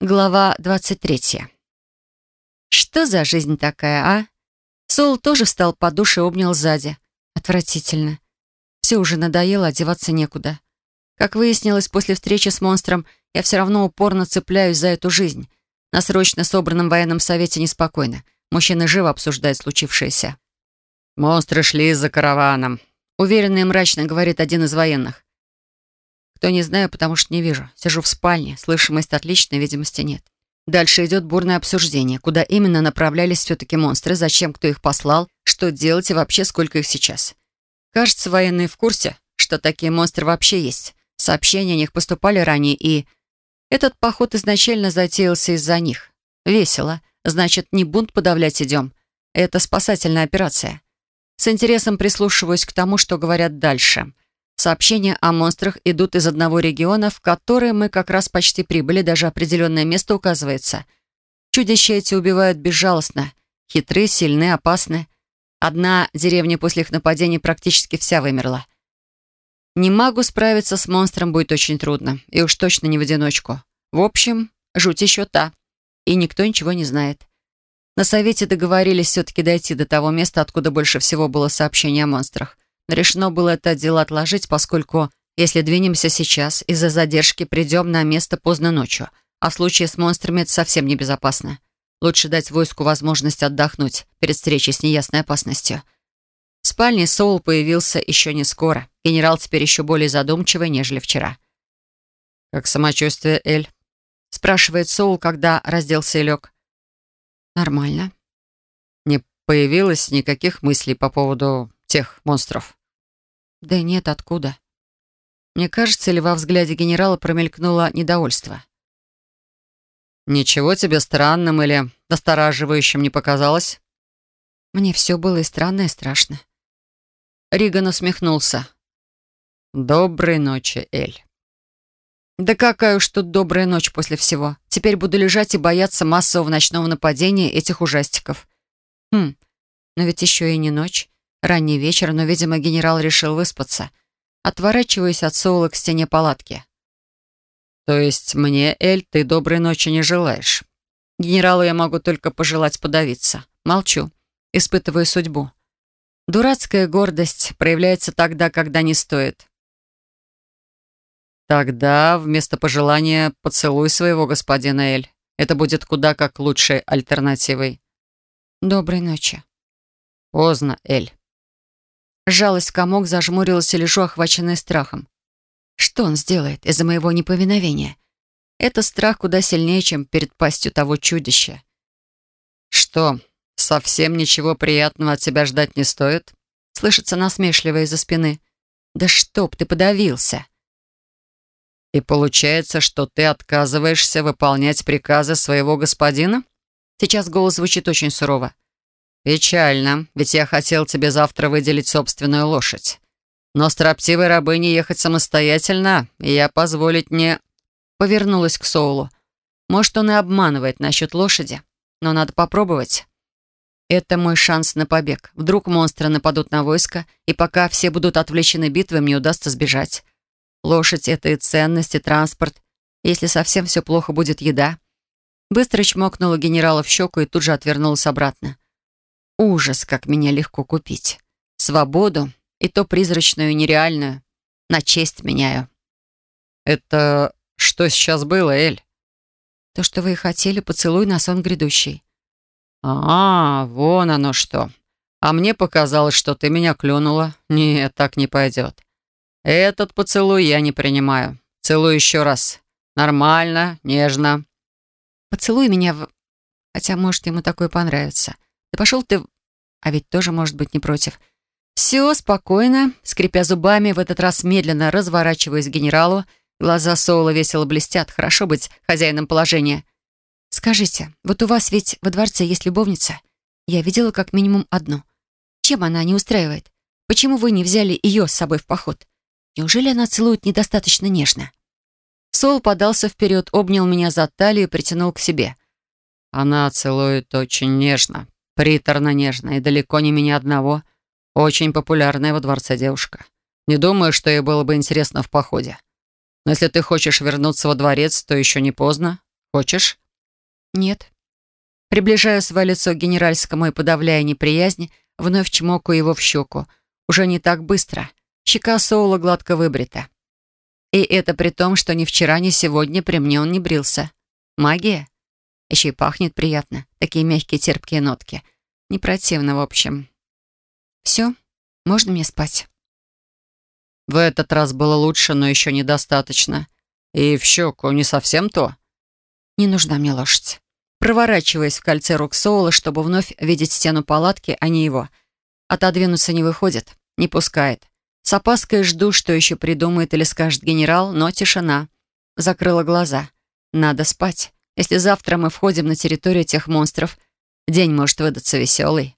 Глава 23. Что за жизнь такая, а? Сол тоже встал под душ и обнял сзади. Отвратительно. Все уже надоело, одеваться некуда. Как выяснилось, после встречи с монстром я все равно упорно цепляюсь за эту жизнь. На срочно собранном военном совете неспокойно. Мужчины живо обсуждают случившееся. «Монстры шли за караваном», — уверенно и мрачно говорит один из военных. Кто не знаю, потому что не вижу. Сижу в спальне, слышимость отличная, видимости нет. Дальше идет бурное обсуждение, куда именно направлялись все-таки монстры, зачем кто их послал, что делать и вообще сколько их сейчас. Кажется, военные в курсе, что такие монстры вообще есть. Сообщения о них поступали ранее, и... Этот поход изначально затеялся из-за них. Весело. Значит, не бунт подавлять идем. Это спасательная операция. С интересом прислушиваюсь к тому, что говорят дальше. Сообщения о монстрах идут из одного региона, в который мы как раз почти прибыли, даже определенное место указывается. Чудища эти убивают безжалостно. Хитры, сильны, опасны. Одна деревня после их нападений практически вся вымерла. Не могу справиться с монстром будет очень трудно. И уж точно не в одиночку. В общем, жуть еще та. И никто ничего не знает. На совете договорились все-таки дойти до того места, откуда больше всего было сообщений о монстрах. Решено было это дело отложить, поскольку, если двинемся сейчас, из-за задержки придем на место поздно ночью, а в случае с монстрами это совсем небезопасно. Лучше дать войску возможность отдохнуть перед встречей с неясной опасностью. В спальне Соул появился еще не скоро. Генерал теперь еще более задумчивый, нежели вчера. «Как самочувствие, Эль?» — спрашивает Соул, когда разделся и лег. «Нормально». «Не появилось никаких мыслей по поводу тех монстров?» Да нет, откуда? Мне кажется, ли во взгляде генерала промелькнуло недовольство. «Ничего тебе странным или настораживающим не показалось?» Мне все было и странно, и страшно. Риган усмехнулся. «Доброй ночи, Эль». «Да какая уж тут добрая ночь после всего. Теперь буду лежать и бояться массового ночного нападения этих ужастиков. Хм, но ведь еще и не ночь. Ранний вечер, но, видимо, генерал решил выспаться. Отворачиваюсь от Соула к стене палатки. «То есть мне, Эль, ты доброй ночи не желаешь?» Генералу я могу только пожелать подавиться. Молчу. Испытываю судьбу. Дурацкая гордость проявляется тогда, когда не стоит. Тогда вместо пожелания поцелуй своего господина Эль. Это будет куда как лучшей альтернативой. Доброй ночи. Поздно, Эль. Сжалась в комок, зажмурилась и лежу, охваченная страхом. Что он сделает из-за моего неповиновения? Это страх куда сильнее, чем перед пастью того чудища. «Что, совсем ничего приятного от тебя ждать не стоит?» Слышится насмешливо из-за спины. «Да чтоб ты подавился!» «И получается, что ты отказываешься выполнять приказы своего господина?» Сейчас голос звучит очень сурово. «Печально, ведь я хотел тебе завтра выделить собственную лошадь. Но строптивой рабыне ехать самостоятельно, и я позволить не...» Повернулась к Соулу. «Может, он и обманывает насчет лошади, но надо попробовать. Это мой шанс на побег. Вдруг монстры нападут на войско, и пока все будут отвлечены битвой, мне удастся сбежать. Лошадь — это и ценность, и транспорт. Если совсем все плохо, будет еда». Быстро чмокнула генерала в щеку и тут же отвернулась обратно. Ужас, как меня легко купить. Свободу, и то призрачную нереальную. На честь меняю. Это что сейчас было, Эль? То, что вы и хотели, поцелуй на сон грядущий. А, вон оно что. А мне показалось, что ты меня клюнула. Нет, так не пойдет. Этот поцелуй я не принимаю. Целуй еще раз. Нормально, нежно. Поцелуй меня в... Хотя, может, ему такое понравится. Да пошел ты... А ведь тоже может быть не против. Все, спокойно. Скрипя зубами, в этот раз медленно разворачиваясь к генералу. Глаза Соула весело блестят. Хорошо быть хозяином положения. «Скажите, вот у вас ведь во дворце есть любовница? Я видела как минимум одну. Чем она не устраивает? Почему вы не взяли ее с собой в поход? Неужели она целует недостаточно нежно?» Сол подался вперед, обнял меня за талию и притянул к себе. «Она целует очень нежно», приторно-нежная и далеко не меня одного. Очень популярная во дворце девушка. Не думаю, что ей было бы интересно в походе. Но если ты хочешь вернуться во дворец, то еще не поздно. Хочешь?» «Нет». Приближаю свое лицо к генеральскому и, подавляя неприязнь, вновь чмокаю его в щеку. Уже не так быстро. Щека Соула гладко выбрита. И это при том, что ни вчера, ни сегодня при мне он не брился. Магия? Еще и пахнет приятно. Такие мягкие терпкие нотки. Не противно, в общем. Все, можно мне спать. В этот раз было лучше, но еще недостаточно. И в щеку не совсем то. Не нужна мне лошадь. Проворачиваясь в кольце рук Соула, чтобы вновь видеть стену палатки, а не его. Отодвинуться не выходит, не пускает. С опаской жду, что еще придумает или скажет генерал, но тишина. Закрыла глаза. Надо спать. Если завтра мы входим на территорию тех монстров, день может выдаться веселый.